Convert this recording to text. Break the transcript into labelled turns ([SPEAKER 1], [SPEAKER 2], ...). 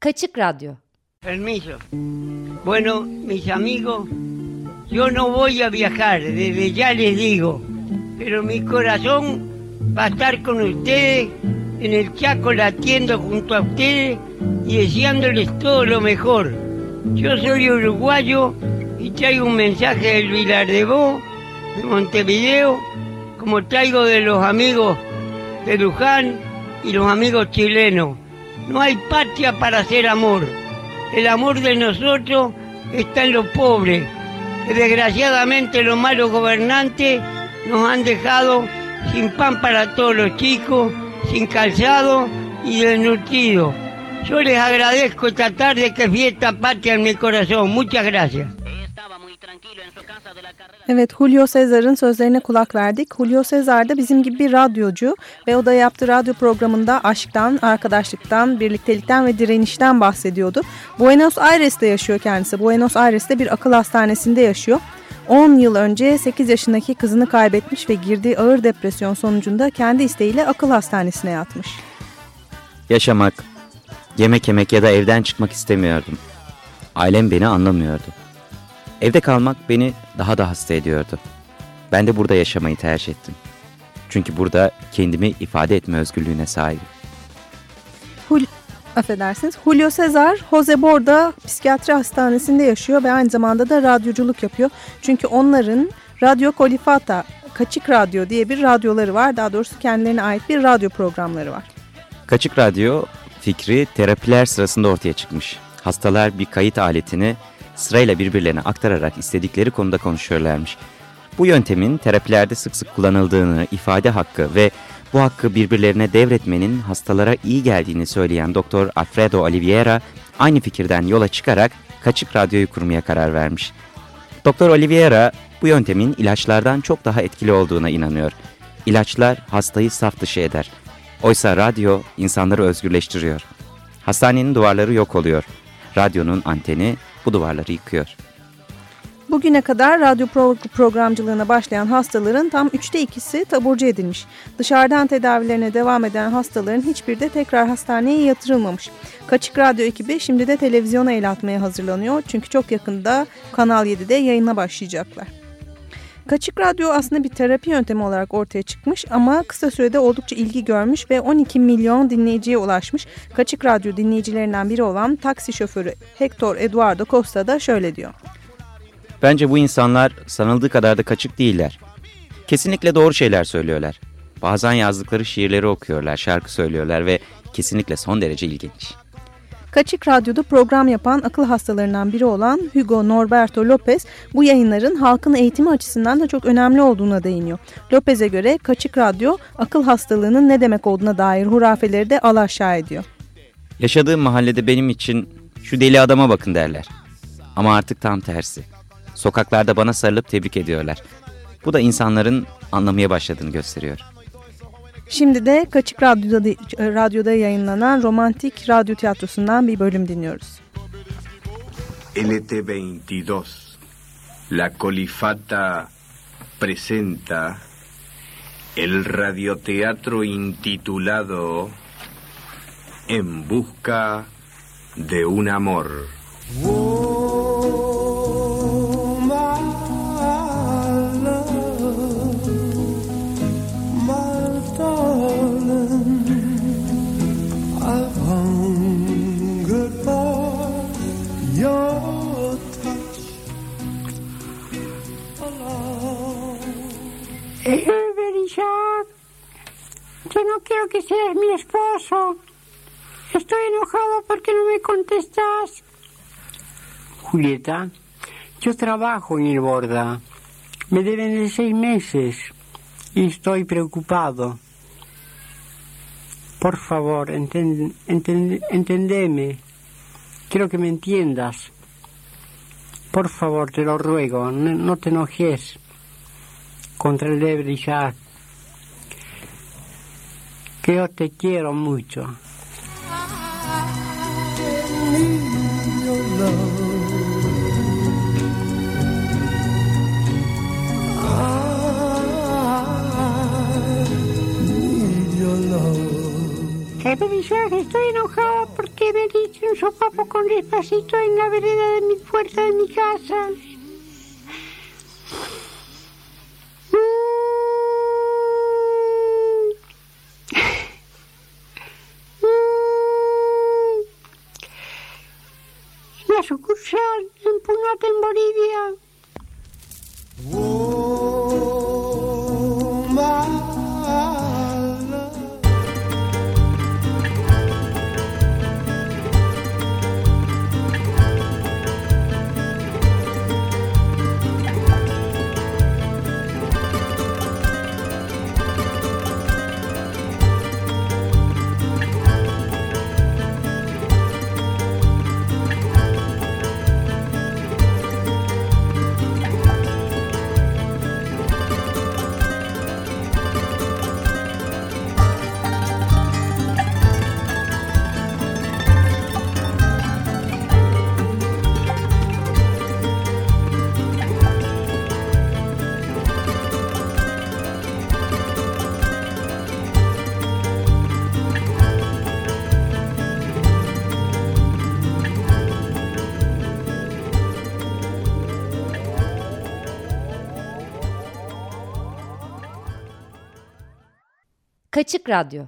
[SPEAKER 1] Kaçık Radyo
[SPEAKER 2] Permiso. Bueno, mis amigos, yo no voy a viajar, desde ya les digo, pero mi corazón va a estar con ustedes en el Chaco latiendo junto a ustedes y deseándoles todo lo mejor. Yo soy uruguayo y traigo un mensaje del Vilar de de Montevideo, como traigo de los amigos de Luján y los amigos chilenos. No hay patria para hacer amor. El amor de nosotros está en los pobres, desgraciadamente los malos gobernantes nos han dejado sin pan para todos los chicos, sin calzado y desnutridos. Yo les agradezco esta tarde que fiesta patria en mi corazón. Muchas gracias.
[SPEAKER 3] Evet Julio Cesar'ın sözlerine kulak verdik. Julio Cesar da bizim gibi bir radyocu ve o da yaptığı radyo programında aşktan, arkadaşlıktan, birliktelikten ve direnişten bahsediyordu. Buenos Aires'te yaşıyor kendisi. Buenos Aires'te bir akıl hastanesinde yaşıyor. 10 yıl önce 8 yaşındaki kızını kaybetmiş ve girdiği ağır depresyon sonucunda kendi isteğiyle akıl hastanesine yatmış.
[SPEAKER 4] Yaşamak, yemek yemek ya da evden çıkmak istemiyordum. Ailem beni anlamıyordu. Evde kalmak beni daha da hasta ediyordu. Ben de burada yaşamayı tercih ettim. Çünkü burada kendimi ifade etme özgürlüğüne sahibim.
[SPEAKER 3] Hul affedersiniz. Julio Cesar, Jose Borda psikiyatri hastanesinde yaşıyor ve aynı zamanda da radyoculuk yapıyor. Çünkü onların Radio Colifata, Kaçık Radyo diye bir radyoları var. Daha doğrusu kendilerine ait bir radyo programları var.
[SPEAKER 4] Kaçık Radyo fikri terapiler sırasında ortaya çıkmış. Hastalar bir kayıt aletini sırayla birbirlerine aktararak istedikleri konuda konuşuyorlarmış. Bu yöntemin terapilerde sık sık kullanıldığını, ifade hakkı ve bu hakkı birbirlerine devretmenin hastalara iyi geldiğini söyleyen Doktor Alfredo Oliveira aynı fikirden yola çıkarak Kaçık Radyo'yu kurmaya karar vermiş. Doktor Oliveira bu yöntemin ilaçlardan çok daha etkili olduğuna inanıyor. İlaçlar hastayı saf dışı eder. Oysa radyo insanları özgürleştiriyor. Hastanenin duvarları yok oluyor. Radyonun anteni bu duvarları yıkıyor.
[SPEAKER 3] Bugüne kadar radyo pro programcılığına başlayan hastaların tam üçte ikisi taburcu edilmiş. Dışarıdan tedavilerine devam eden hastaların hiçbiri de tekrar hastaneye yatırılmamış. Kaçık Radyo ekibi şimdi de televizyona el atmaya hazırlanıyor. Çünkü çok yakında Kanal 7'de yayına başlayacaklar. Kaçık Radyo aslında bir terapi yöntemi olarak ortaya çıkmış ama kısa sürede oldukça ilgi görmüş ve 12 milyon dinleyiciye ulaşmış. Kaçık Radyo dinleyicilerinden biri olan taksi şoförü Hector Eduardo Costa da şöyle diyor.
[SPEAKER 4] Bence bu insanlar sanıldığı kadar da kaçık değiller. Kesinlikle doğru şeyler söylüyorlar. Bazen yazdıkları şiirleri okuyorlar, şarkı söylüyorlar ve kesinlikle son derece ilginç.
[SPEAKER 3] Kaçık Radyo'da program yapan akıl hastalarından biri olan Hugo Norberto Lopez bu yayınların halkın eğitimi açısından da çok önemli olduğuna değiniyor. Lopez'e göre Kaçık Radyo akıl hastalığının ne demek olduğuna dair hurafeleri de alaşağı ediyor.
[SPEAKER 4] Yaşadığım mahallede benim için şu deli adama bakın derler. Ama artık tam tersi. Sokaklarda bana sarılıp tebrik ediyorlar. Bu da insanların anlamaya başladığını gösteriyor.
[SPEAKER 3] Şimdi de Kaçık Radyo'da, radyoda yayınlanan romantik radyo tiyatrosundan bir bölüm dinliyoruz.
[SPEAKER 5] LT22 La Colifata presenta el radioteatro intitulado En busca de un amor.
[SPEAKER 6] Yo no quiero que seas mi esposo. Estoy enojado porque no me contestas.
[SPEAKER 7] Julieta, yo trabajo en el Borda. Me deben de seis meses y estoy preocupado. Por favor, entend, entend, entendeme. Quiero que me entiendas. Por favor, te lo ruego, no, no te enojes contra el de brillar. Que yo te quiero mucho.
[SPEAKER 6] Estoy metí un sopapo con despacito en la vereda de mi puerta de mi casa. La sucursal en Punata, en Bolivia.
[SPEAKER 1] Kaçık Radyo